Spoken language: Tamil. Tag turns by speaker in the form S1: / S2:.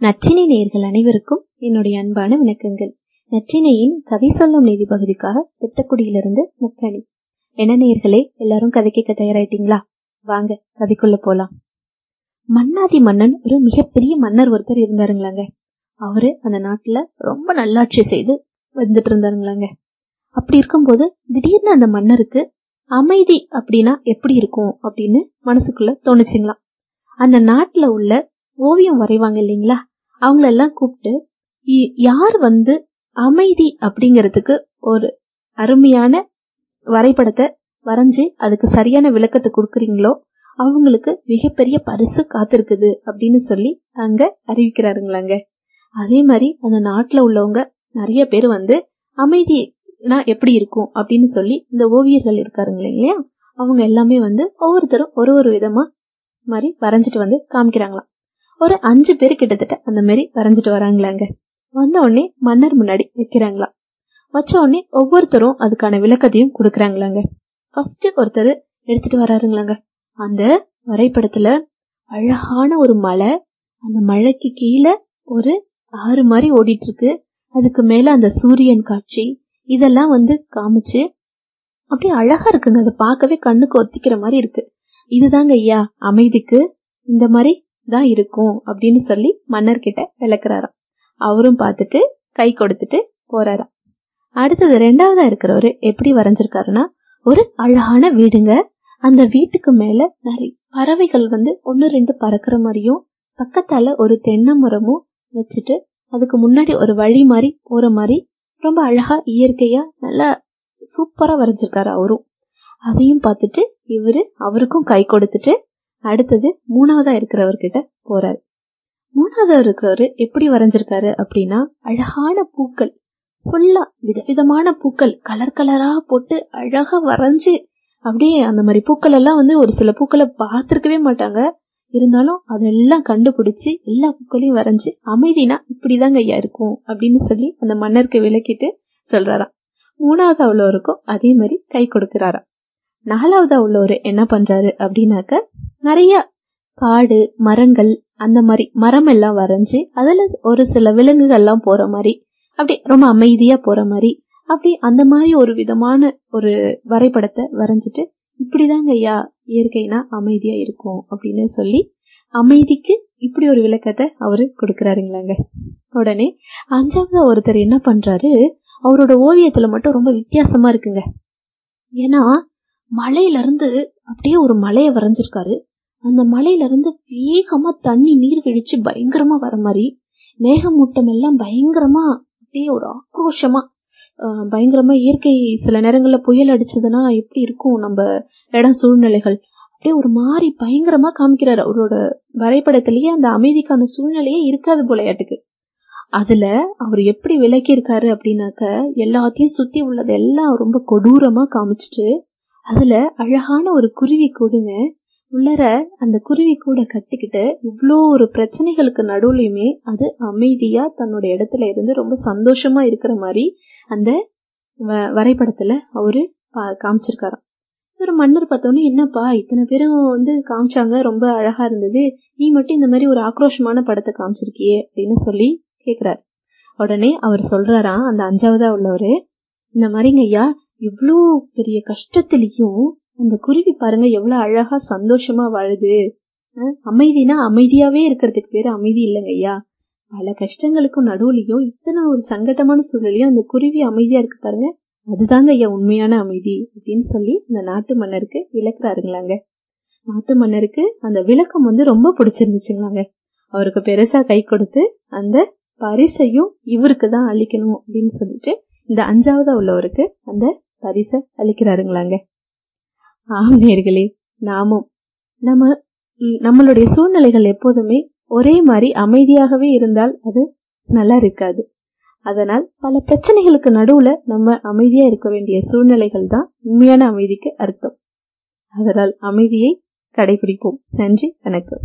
S1: நற்றினை நேர்கள் அனைவருக்கும் என்னுடைய அன்பான வணக்கங்கள். நற்றினையின் கதை சொல்லும் நீதி பகுதிக்காக திட்டக்குடியிலிருந்து முக்கணி. என்ன நேர்களே எல்லாரும் கதை கேட்க தயாராயிட்டீங்களா? வாங்க கதைக்குள்ள போலாம். மன்னாதி மன்னன் ஒரு மிகப்பெரிய மன்னர் ஒருத்தர் இருந்தாருங்களாங்க. அவரு அந்த நாட்டுல ரொம்ப நல்லாட்சி செய்து வந்துட்டு இருந்தாருங்களாங்க அப்படி இருக்கும்போது திடீர்னு அந்த மன்னருக்கு அமைதி அப்படின்னா எப்படி இருக்கும் அப்படின்னு மனசுக்குள்ள தோணுச்சுங்களாம். அந்த நாட்டுல உள்ள ஓவியம் வரைவாங்க இல்லைங்களா? அவங்களெல்லாம் கூப்பிட்டு யார் வந்து அமைதி அப்படிங்கிறதுக்கு ஒரு அருமையான வரைபடத்தை வரைஞ்சி அதுக்கு சரியான விளக்கத்தை கொடுக்குறீங்களோ அவங்களுக்கு மிகப்பெரிய பரிசு காத்திருக்குது அப்படின்னு சொல்லி அங்க அறிவிக்கிறாருங்களாங்க. அதே மாதிரி அந்த நாட்டுல உள்ளவங்க நிறைய பேர் வந்து அமைதினா எப்படி இருக்கும்? அப்படின்னு சொல்லி இந்த ஓவியர்கள் இருக்காருங்க இல்லையா? அவங்க எல்லாமே வந்து ஒவ்வொருத்தரும் ஒரு ஒரு விதமா மாதிரி வரைஞ்சிட்டு வந்து காமிக்கிறாங்களாம். ஒரு அஞ்சு பேர் கிட்டத்தட்ட அந்த மாதிரி வரைஞ்சிட்டு வராங்களாங்க. வந்த உடனே மன்னர் முன்னாடி வைக்கிறாங்களாம் வச்ச உடனே ஒவ்வொருத்தரும் அதுக்கான விளக்கத்தையும் கொடுக்குறாங்களாங்க. ஃபர்ஸ்ட் ஒருத்தர் எடுத்துட்டு வராருங்களாங்க. அந்த வரைபடத்துல அழகான ஒரு மலை அந்த மழைக்கு கீழே ஒரு ஆறு மாதிரி ஓடிட்டு இருக்கு அதுக்கு மேல அந்த சூரியன் காட்சி இதெல்லாம் வந்து காமிச்சு அப்படியே அழகா இருக்குங்க. அதை பார்க்கவே கண்ணுக்கு ஒத்திக்கிற மாதிரி இருக்கு. இதுதாங்க ஐயா அமைதிக்கு இந்த மாதிரி தான் இருக்கும் அப்படின்னு சொல்லி மன்னர்கிட்ட விளக்குறாராம். அவரும் பார்த்துட்டு கை கொடுத்துட்டு போறாராம். அடுத்தது ரெண்டாவதா இருக்கிறவரு எப்படி வரைஞ்சிருக்காருன்னா ஒரு அழகான வீடுங்க. அந்த வீட்டுக்கு மேல நிறைய பறவைகள் வந்து ஒன்னு ரெண்டு பறக்கிற மாதிரியும் பக்கத்தால ஒரு தென்னை மரமும் வச்சுட்டு அதுக்கு முன்னாடி ஒரு வழி மாதிரி போற மாதிரி ரொம்ப அழகா இயற்கையா நல்லா சூப்பரா வரைஞ்சிருக்காரு அவரும். அதையும் பார்த்துட்டு இவரு அவருக்கும் கை கொடுத்துட்டு அடுத்தது மூணாவதா இருக்கிறவர்கிட்ட போறாரு. மூணாவதா இருக்கிறவரு எப்படி வரைஞ்சிருக்காரு அப்படின்னா அழகான பூக்கள் ஃபுல்லா விதவிதமான பூக்கள் கலர் கலரா போட்டு அழகா வரைஞ்சு அப்படியே அந்த மாதிரி பூக்கள் எல்லாம் வந்து ஒரு சில பூக்களை பார்த்திருக்கவே மாட்டாங்க. இருந்தாலும் அதெல்லாம் கண்டுபிடிச்சு எல்லா பூக்களையும் வரைஞ்சு அமைதினா இப்படிதாங்க ஐயா இருக்கும் அப்படின்னு சொல்லி அந்த மன்னருக்கு விளக்கிட்டு சொல்றாராம். மூணாவது உள்ளவருக்கும் அதே மாதிரி கை கொடுக்கிறாராம். நாலாவதா உள்ளவர் என்ன பண்றாரு அப்படின்னாக்க நிறைய காடு மரங்கள் அந்த மாதிரி மரம் எல்லாம் வரைஞ்சி அதில் ஒரு சில விலங்குகள்லாம் போகிற மாதிரி அப்படி ரொம்ப அமைதியாக போகிற மாதிரி அப்படி அந்த மாதிரி ஒரு விதமான ஒரு வரைபடத்தை வரைஞ்சிட்டு இப்படிதாங்க ஐயா இயற்கைனா அமைதியாக இருக்கும் அப்படின்னு சொல்லி அமைதிக்கு இப்படி ஒரு விளக்கத்தை அவரு கொடுக்குறாருங்களாங்க. உடனே அஞ்சாவது ஒருத்தர் என்ன பண்றாரு அவரோட ஓவியத்துல மட்டும் ரொம்ப வித்தியாசமா இருக்குங்க. ஏன்னா மலையில இருந்து அப்படியே ஒரு மலையை வரைஞ்சிருக்காரு. அந்த மலையில இருந்து வேகமா தண்ணி நீர் வீழ்ச்சி பயங்கரமா வர மாதிரி மேகமூட்டம் எல்லாம் பயங்கரமா அப்படியே ஒரு ஆக்ரோஷமா பயங்கரமா இயற்கை சில நேரங்கள்ல புயல் அடிச்சதுன்னா எப்படி இருக்கும் நம்ம இடம் சூழ்நிலைகள்? அப்படியே ஒரு மாதிரி பயங்கரமா காமிக்கிறாரு. அவரோட வரைபடத்திலேயே அந்த அமைதிக்கான சூழ்நிலையே இருக்காது போலையாட்டுக்கு. அதுல அவர் எப்படி விளக்கி இருக்காரு அப்படின்னாக்க எல்லாத்தையும் சுத்தி உள்ளது எல்லாம் ரொம்ப கொடூரமா காமிச்சிட்டு அதுல அழகான ஒரு குருவி கொடுங்க உள்ளர அந்த குருவி கூட கத்திக்கிட்டு இவ்வளோ ஒரு பிரச்சனைகளுக்கு நடுவுலையுமே அது அமைதியா தன்னோட இடத்துல இருந்து ரொம்ப சந்தோஷமா இருக்கிற மாதிரி அந்த வரைபடத்துல அவரு காமிச்சிருக்காராம். ஒரு மன்னர் பார்த்தோன்னே என்னப்பா இத்தனை பேரும் வந்து காமிச்சாங்க ரொம்ப அழகா இருந்தது. நீ மட்டும் இந்த மாதிரி ஒரு ஆக்ரோஷமான படத்தை காமிச்சிருக்கியே அப்படின்னு சொல்லி கேக்குறாரு. உடனே அவர் சொல்றாராம் அந்த அஞ்சாவதா உள்ளவரு இந்த மாதிரிங்க ஐயா இவ்வளோ பெரிய கஷ்டத்திலையும் அந்த குருவி பாருங்க எவ்வளவு அழகா சந்தோஷமா வாழுது. அமைதினா அமைதியாவே இருக்கிறதுக்கு பேரு அமைதி இல்லைங்க ஐயா. பல கஷ்டங்களுக்கும் நடுவுலையும் இத்தனை ஒரு சங்கட்டமான சூழலையும் அந்த குருவி அமைதியா இருக்கு பாருங்க. அதுதாங்க ஐயா உண்மையான அமைதி அப்படின்னு சொல்லி அந்த நாட்டு மன்னருக்கு விளக்குறாருங்களாங்க. நாட்டு மன்னருக்கு அந்த விளக்கம் வந்து ரொம்ப பிடிச்சிருந்துச்சுங்களாங்க. அவருக்கு பெருசா கை கொடுத்து அந்த பரிசையும் இவருக்கு தான் அழிக்கணும் அப்படின்னு சொல்லிட்டு இந்த அஞ்சாவதா உள்ளவருக்கு அந்த பரிசை அளிக்கிறாருங்களாங்க. ஆம் நேர்களே நாமும். நம்ம நம்மளுடைய சூழ்நிலைகள் எப்போதுமே ஒரே மாதிரி அமைதியாகவே இருந்தால் அது நல்லா இருக்காது. அதனால் பல பிரச்சனைகளுக்கு நடுவுல நம்ம அமைதியா இருக்க வேண்டிய சூழ்நிலைகள் தான் உண்மையான அமைதிக்கு அர்த்தம். அதனால் அமைதியை கடைபிடிப்போம். நன்றி வணக்கம்.